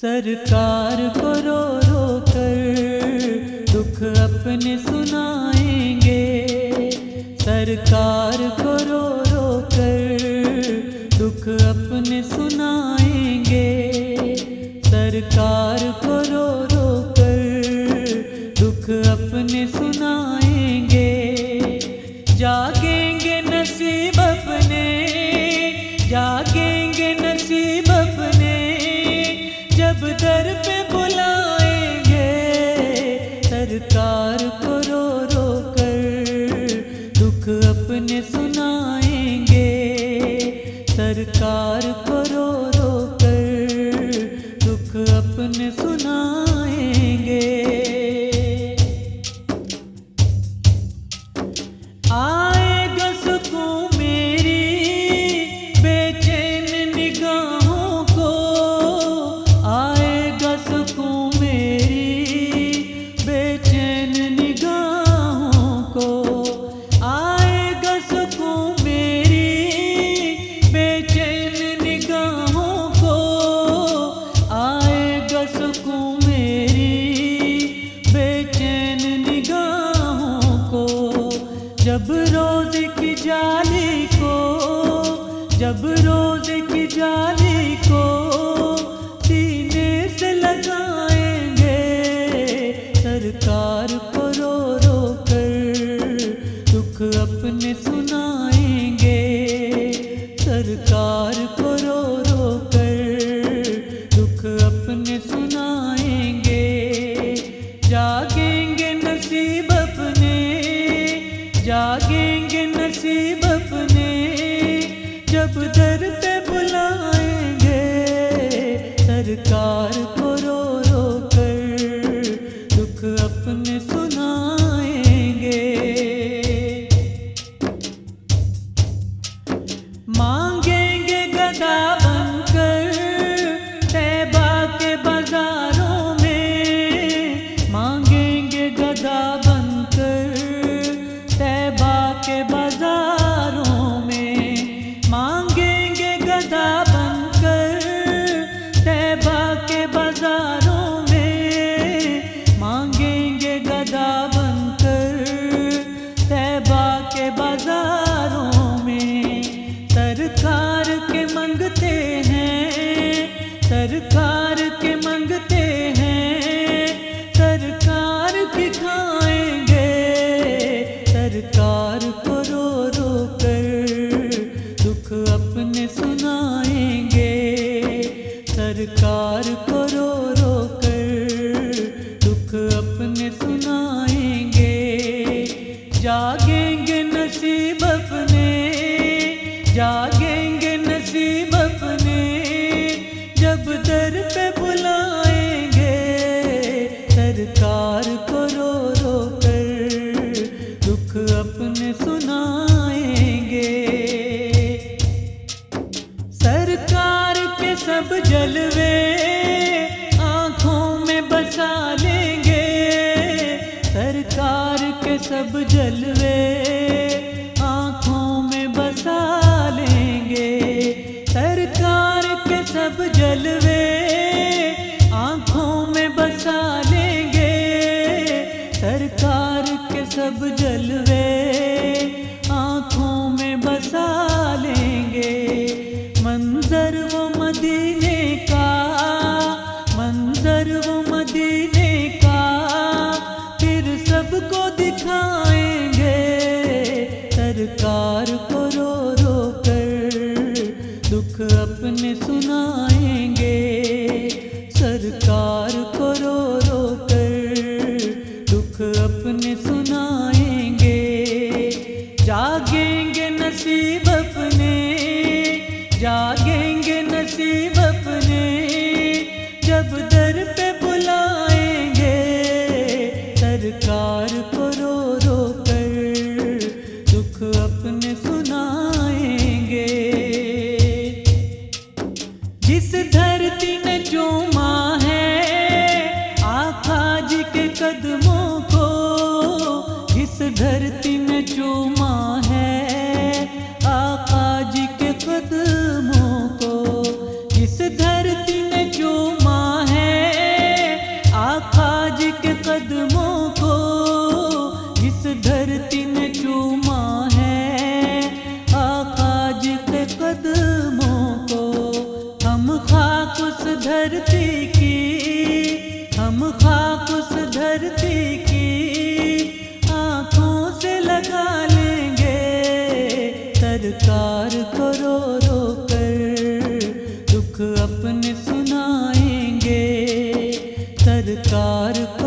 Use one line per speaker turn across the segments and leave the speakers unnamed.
سرکار کو رو رو کر دکھ اپنے سنائیں گے۔ سرکار کو رو رو کر دکھ اپنے سنائیں گے۔ سرکار کو رو رو کر دکھ اپنے سنائیں گے۔ جا کے دکھ اپنے سنائیں گے۔ سرکار کرو رو کر دکھ اپنے سنائیں جب روز کی جالی کو سینے سے لگائیں گے، سرکار کو رو رو کر دکھ اپنے سنائیں گے۔ سرکار کو رو رو کر دکھ اپنے سنائیں گے۔ جاگیں گے نصیب اپنے، جاگیں گے نصیب سرکار کو رو رو کر دکھ اپنے سنا کے بازاروں میں مانگیں گے گدا بن کر۔ تیبا کے بازاروں میں سرکار کے منگتے ہیں سرکار کے منگتے ہیں۔ سرکار کھائیں گے سرکار کو رو رو کر۔ دکھ اپنے سن سرکار کو رو رو کر۔ دکھ اپنے سنائیں گے۔ جاگیں گے نصیب اپنے۔ جاگیں گے نصیب اپنے۔ جب در پہ بلائیں گے۔ سرکار کو رو رو کر۔ دکھ اپنے سنائیں سب جلوے آنکھوں میں بسا لیں گے۔ سرکار کے سب جلوے آنکھوں میں بسا لیں گے۔ سرکار کے سب جلوے سپنے سنائیں گے۔ سرکار کو رو رو کر دکھ اپنے سنائیں گے۔ جاگیں گے نصیب اپنے، جاگیں گے نصیب اپنے۔ جب در پہ بلائیں گے، سرکار کو رو رو کر دکھ اپنے دھرتی میں چوما ہے، آقا جی کے قدموں کو۔ اس دھرتی میں چوما ہے، آقا جی کے قدموں سنائیں گے سرکار کو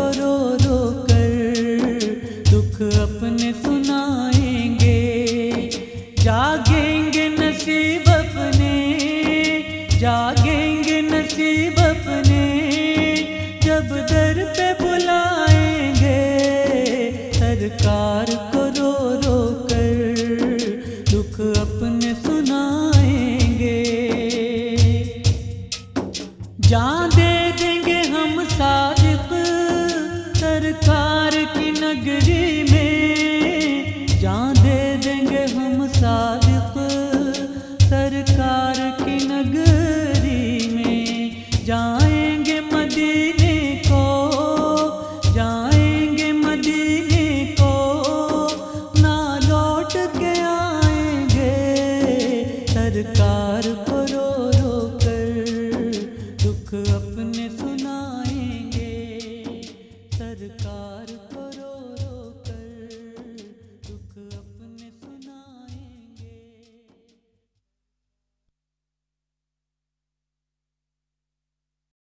سرکار